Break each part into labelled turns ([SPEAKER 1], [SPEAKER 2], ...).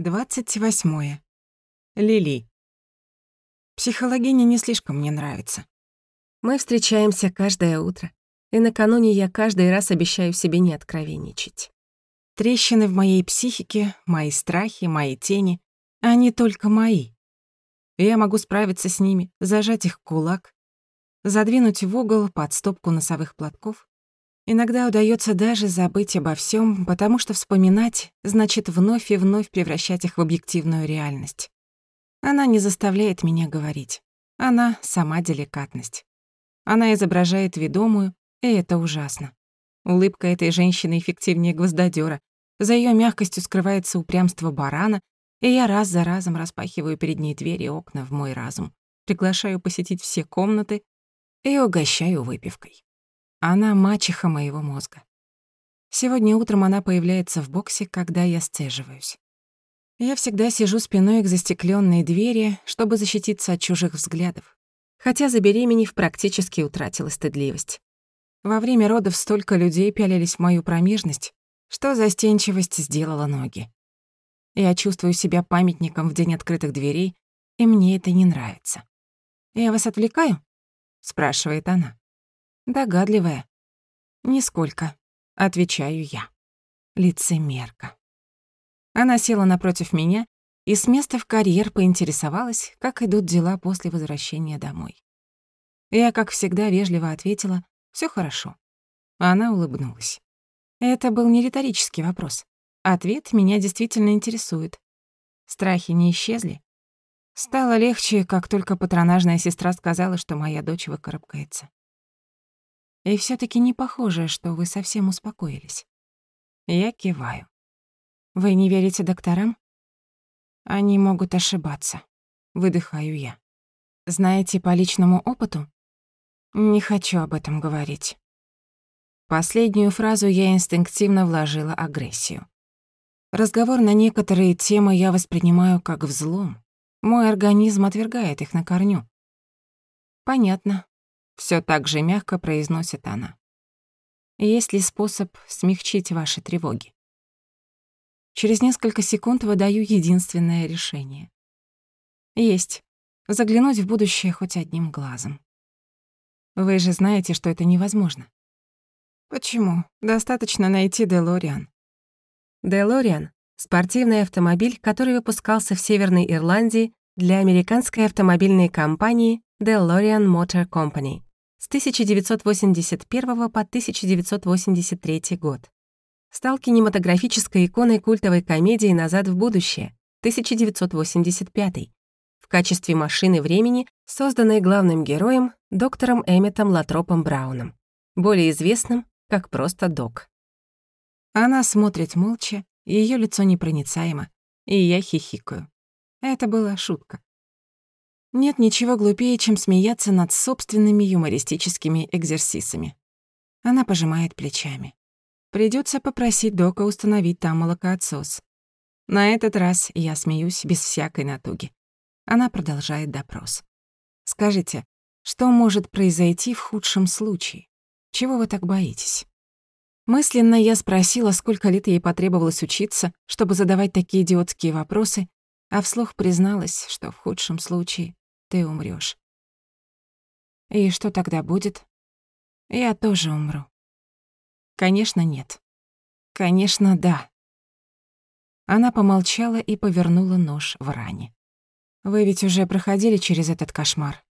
[SPEAKER 1] 28. Лили. Психологиня не слишком мне нравится.
[SPEAKER 2] Мы встречаемся каждое утро, и накануне я каждый раз обещаю себе не откровенничать.
[SPEAKER 1] Трещины в моей психике, мои страхи, мои тени, они только мои. Я могу справиться с ними, зажать их в кулак, задвинуть в угол под стопку носовых платков Иногда удается даже забыть обо всем, потому что вспоминать значит вновь и вновь превращать их в объективную реальность. Она не заставляет меня говорить. Она — сама деликатность. Она изображает ведомую, и это ужасно. Улыбка этой женщины эффективнее гвоздодера. За ее мягкостью скрывается упрямство барана, и я раз за разом распахиваю перед ней двери и окна в мой разум, приглашаю посетить все комнаты и угощаю выпивкой. Она мачеха моего мозга. Сегодня утром она появляется в боксе, когда я сцеживаюсь. Я всегда сижу спиной к застеклённой двери, чтобы защититься от чужих взглядов. Хотя, забеременев, практически утратила стыдливость. Во время родов столько людей пялились в мою промежность, что застенчивость сделала ноги. Я чувствую себя памятником в день открытых дверей, и мне это не нравится. «Я вас отвлекаю?» — спрашивает она. Догадливая. Нисколько, отвечаю я. Лицемерка. Она села напротив меня и с места в карьер поинтересовалась, как идут дела после возвращения домой. Я, как всегда, вежливо ответила «всё хорошо». Она улыбнулась. Это был не риторический вопрос. Ответ меня действительно интересует. Страхи не исчезли. Стало легче, как только патронажная сестра сказала, что моя дочь выкарабкается. И все таки не похоже, что вы совсем успокоились. Я киваю. Вы не верите докторам? Они могут ошибаться. Выдыхаю я. Знаете по личному опыту? Не хочу об этом говорить. Последнюю фразу я инстинктивно вложила агрессию. Разговор на некоторые темы я воспринимаю как взлом. Мой организм отвергает их на корню. Понятно. Все так же мягко произносит она. Есть ли способ смягчить ваши тревоги? Через несколько секунд выдаю единственное решение. Есть. Заглянуть в будущее хоть одним глазом. Вы же знаете, что это невозможно. Почему? Достаточно найти Делориан.
[SPEAKER 2] Делориан — спортивный автомобиль, который выпускался в Северной Ирландии для американской автомобильной компании DeLorean Motor Company с 1981 по 1983 год. Стал кинематографической иконой культовой комедии «Назад в будущее» 1985 в качестве машины времени, созданной главным героем доктором Эмметом Латропом Брауном, более известным как просто Док.
[SPEAKER 1] Она смотрит молча, ее лицо непроницаемо, и я хихикаю. Это была шутка. Нет ничего глупее, чем смеяться над собственными юмористическими экзерсисами. Она пожимает плечами. Придется попросить Дока установить там молокоотсос. На этот раз я смеюсь без всякой натуги. Она продолжает допрос. «Скажите, что может произойти в худшем случае? Чего вы так боитесь?» Мысленно я спросила, сколько лет ей потребовалось учиться, чтобы задавать такие идиотские вопросы, а вслух призналась, что в худшем случае ты умрёшь. И что тогда будет? Я тоже умру. Конечно, нет. Конечно, да. Она помолчала и повернула нож в ране. Вы ведь уже проходили через этот кошмар.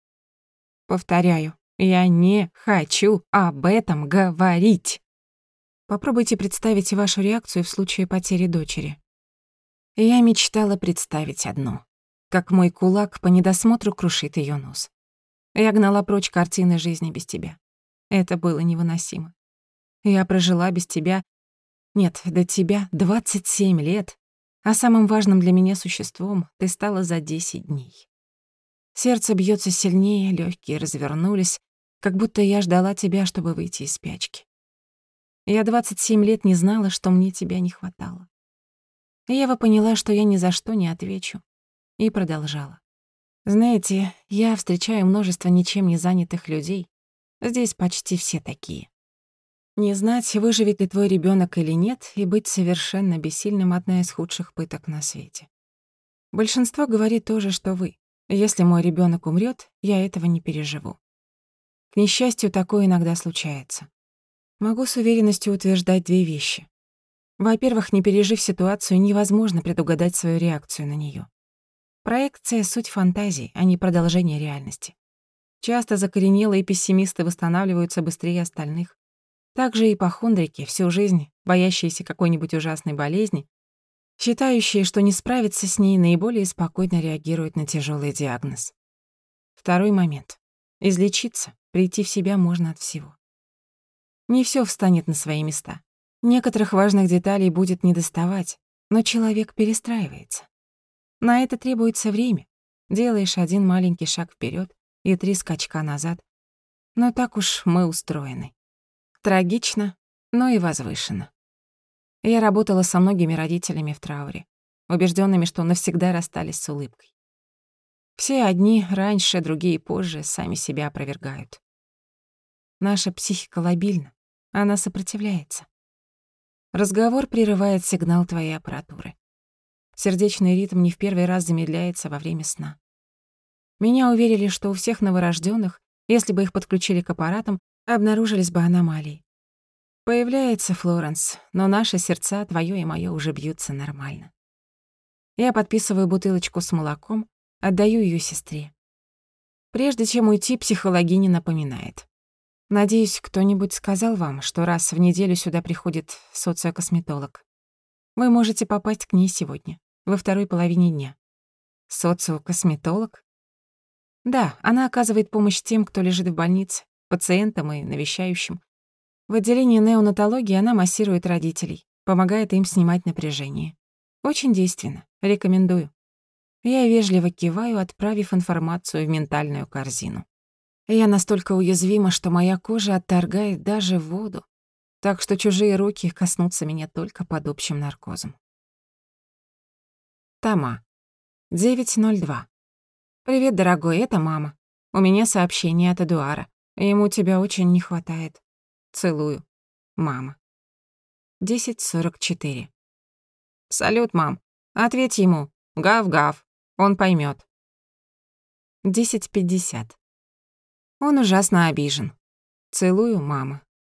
[SPEAKER 1] Повторяю, я не хочу об этом говорить. Попробуйте представить вашу реакцию в случае потери дочери. Я мечтала представить одно как мой кулак по недосмотру крушит ее нос. Я гнала прочь картины жизни без тебя. Это было невыносимо. Я прожила без тебя... Нет, до тебя 27 лет, а самым важным для меня существом ты стала за 10 дней. Сердце бьется сильнее, легкие развернулись, как будто я ждала тебя, чтобы выйти из спячки. Я 27 лет не знала, что мне тебя не хватало. Ева поняла, что я ни за что не отвечу, и продолжала. «Знаете, я встречаю множество ничем не занятых людей. Здесь почти все такие. Не знать, выживет ли твой ребенок или нет, и быть совершенно бессильным — одна из худших пыток на свете. Большинство говорит то же, что вы. Если мой ребенок умрет, я этого не переживу. К несчастью, такое иногда случается. Могу с уверенностью утверждать две вещи. Во-первых, не пережив ситуацию, невозможно предугадать свою реакцию на нее. Проекция — суть фантазии, а не продолжение реальности. Часто закоренелые пессимисты восстанавливаются быстрее остальных. Также и ипохондрики, всю жизнь боящиеся какой-нибудь ужасной болезни, считающие, что не справиться с ней, наиболее спокойно реагируют на тяжелый диагноз. Второй момент. Излечиться, прийти в себя можно от всего. Не все встанет на свои места. Некоторых важных деталей будет недоставать, но человек перестраивается. На это требуется время. Делаешь один маленький шаг вперед и три скачка назад. Но так уж мы устроены. Трагично, но и возвышенно. Я работала со многими родителями в трауре, убежденными, что навсегда расстались с улыбкой. Все одни раньше, другие позже сами себя опровергают. Наша психика лобильна, она сопротивляется. Разговор прерывает сигнал твоей аппаратуры. Сердечный ритм не в первый раз замедляется во время сна. Меня уверили, что у всех новорожденных, если бы их подключили к аппаратам, обнаружились бы аномалии. Появляется Флоренс, но наши сердца, твоё и моё, уже бьются нормально. Я подписываю бутылочку с молоком, отдаю её сестре. Прежде чем уйти, психологиня напоминает. Надеюсь, кто-нибудь сказал вам, что раз в неделю сюда приходит социокосметолог. Вы можете попасть к ней сегодня, во второй половине дня. Социокосметолог? Да, она оказывает помощь тем, кто лежит в больнице, пациентам и навещающим. В отделении неонатологии она массирует родителей, помогает им снимать напряжение. Очень действенно. Рекомендую. Я вежливо киваю, отправив информацию в ментальную корзину. Я настолько уязвима, что моя кожа отторгает даже воду, так что чужие руки коснутся меня только под общим наркозом. Тома. 9.02. «Привет, дорогой, это мама. У меня сообщение от Эдуара. Ему тебя очень не хватает. Целую. Мама. 10.44. «Салют, мам. Ответь ему. Гав-гав. Он поймет. 10.50. Он ужасно обижен. Целую, мама.